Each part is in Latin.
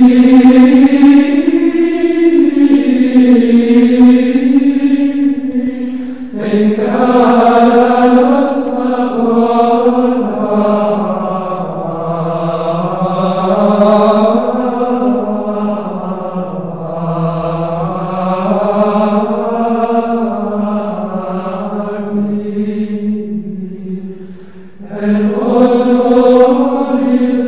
Oh, Lord, Lord, Lord, Lord, Lord, Lord,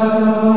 Senhor.